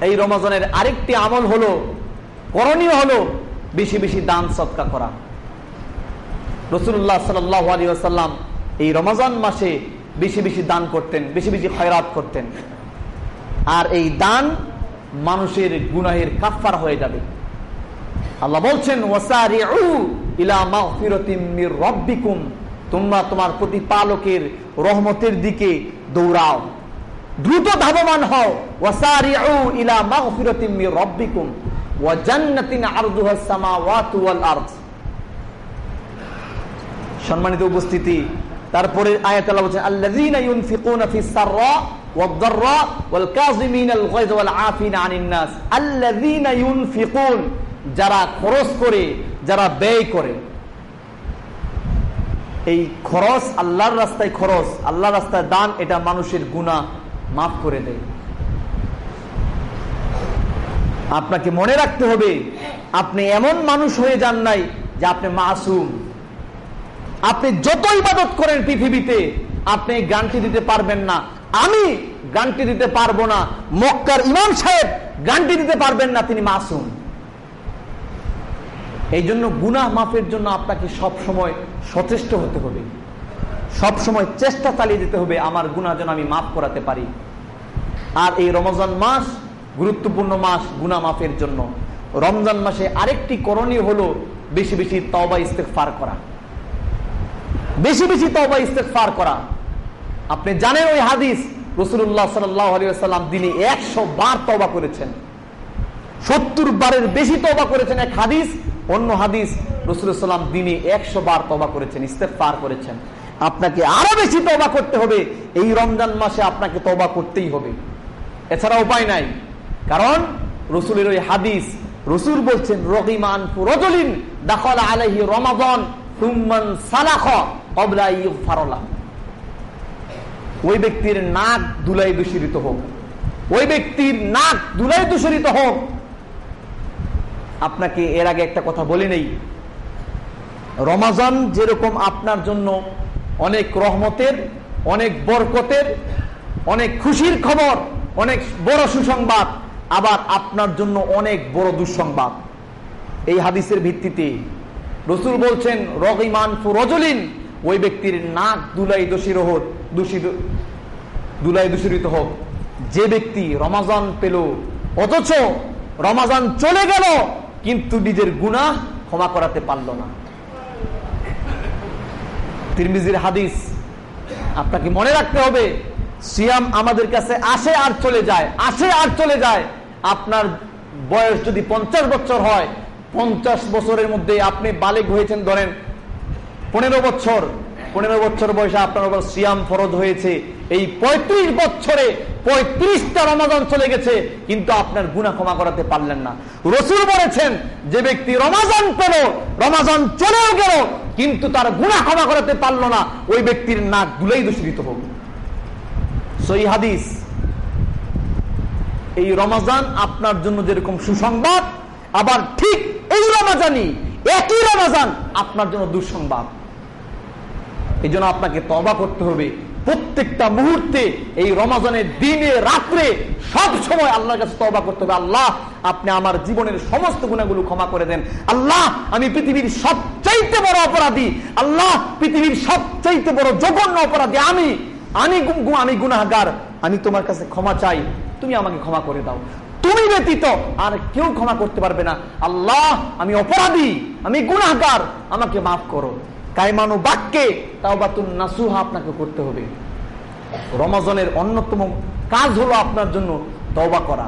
এই রমাজানের আরেকটি আমল হলো, করণীয় হলো বেশি বেশি দান সৎকা করা। রসুল্লাহ সাল্লাম এই রমাজান মাসে বেশি বেশি দান করতেন, বেশি বেশি খয়রাত করতেন। আর এই দান মানুষের গুনাহের কাফার হয়ে যাবে। আল্লাহ বলছেন তোমরা তোমার প্রতিপালকের রহমতের দিকে দৌড়াও। দ্রুত ধাবমান হও। সম্মানিত উপস্থিতি, তারপরে যারা খরচ করে, যারা ব্যয় করে। এই খরচ আল্লাহর রাস্তায় খরচ, আল্লাহর রাস্তায় দান, এটা মানুষের গুণা মাফ করে দেয় আপনাকে মনে রাখতে হবে, আপনি এমন মানুষ হয়ে যান নাই যে আপনি মাসুম। আপনি যত ইবাদত করেন পৃথিবীতে, আপনি গানটি দিতে পারবেন না। আমি গানটি দিতে পারব না। মক্কার ইমাম সাহেব গানটি দিতে পারবেন না, তিনি মাসুম। এই জন্য গুনাহ মাফের জন্য আপনাকে সব সময় সচেষ্ট হতে হবে। সব সময় চেষ্টা চালিয়ে যেতে হবে, আমার গুনাহ যেন আমি মাফ করাতে পারি। আর এই রমজান মাস গুরুত্বপূর্ণ মাস গুনা মাফের জন্য। রমজান মাসে আরেকটি করণীয় হলো বেশি বেশি তবা ইস্তেকফার করা। বেশি বেশি তবা ইস্তেকফার করা। আপনি জানেন ওই হাদিস রসুল্লাহ সাল্লাম দিনে একশো বার তবা করেছেন। সত্তর বারের বেশি তবা করেছেন এক হাদিস, অন্য হাদিস রসুলাম দিনে একশো বার তবা করেছেন ইস্তেফার করেছেন। আপনাকে আরও বেশি তবা করতে হবে। এই রমজান মাসে আপনাকে তবা করতেই হবে। এছাড়া উপায় নাই। কারণ রসুলের ওই হাদিস, রসুল বলছেন রহিমান রজলিন দাখল আলহি রমাদন তুম্মান সালাখ ফারলা ওই ব্যক্তির নাক দুলাই দূষিত হোক। ওই ব্যক্তির নাক দুলাই দূষিত হোক। আপনাকে এর আগে একটা কথা বলে নেই। রমাজান যেরকম আপনার জন্য অনেক রহমতের, অনেক বরকতের, অনেক খুশির খবর, অনেক বড় সুসংবাদ, আবার আপনার জন্য অনেক বড় দুঃসংবাদ। এই হাদিসের ভিত্তিতে রসুল বলছেন রহিমান রজলিন ওই ব্যক্তির নাক দুলাই দোষীর হোক দূষিত দুলাই দূষিত হোক। যে ব্যক্তি রমাজান পেল, অথচ রমাজান চলে গেল, কিন্তু নিজের গুণা ক্ষমা করাতে পারল না। তিরমিজির হাদিস। আপনাকে মনে রাখতে হবে, সিয়াম আমাদের কাছে আসে আর চলে যায়, আসে আর চলে যায়। আপনার বয়স যদি পঞ্চাশ বছর হয়, পঞ্চাশ বছরের মধ্যে আপনি বালেক হয়েছেন, ধরেন পনেরো বছর। পনেরো বছর বয়সে আপনার উপর সিয়াম ফরজ হয়েছে। এই ৩৫ বছরে পঁয়ত্রিশটা রমাজান চলে গেছে, কিন্তু আপনার গুণা ক্ষমা করাতে পারলেন না। রসুল বলেছেন, যে ব্যক্তি রমাজান পেল রমাজান চলেও গেল কিন্তু তার গুণা ক্ষমা করাতে পারল না, ওই ব্যক্তির নাক গুলাই দূষিত হোক সই হাদিস, এই রমাজান আপনার জন্য যেরকম সুসংবাদ, আবার ঠিক এই রমাজানই একই রমাজান আপনার জন্য দুঃসংবাদ। এই জন্য আপনাকে তবা করতে হবে। প্রত্যেকটা মুহূর্তে এই রমাজানের দিনে, রাত্রে সব সময় আল্লাহর কাছে তবা করতে হবে। আল্লাহ, আপনি আমার জীবনের সমস্ত গুণাগুলো ক্ষমা করে দেন। আল্লাহ, আমি পৃথিবীর সবচাইতে বড় অপরাধী। আল্লাহ, পৃথিবীর সবচাইতে বড় জঘন্য অপরাধী। আমি আমি আমি গুনাহগার। আমি তোমার কাছে ক্ষমা চাই। তুমি আমাকে ক্ষমা করে দাও। তুমি ব্যতীত আর কেউ ক্ষমা করতে পারবে না। আল্লাহ, আমি অপরাধী। আমি গুনাহগার। আমাকে মাফ করো। কায়মানু বাক্যে তাওবাতুন নাসুহা আপনাকে করতে হবে। রমাজনের অন্যতম কাজ হলো আপনার জন্য তওবা করা।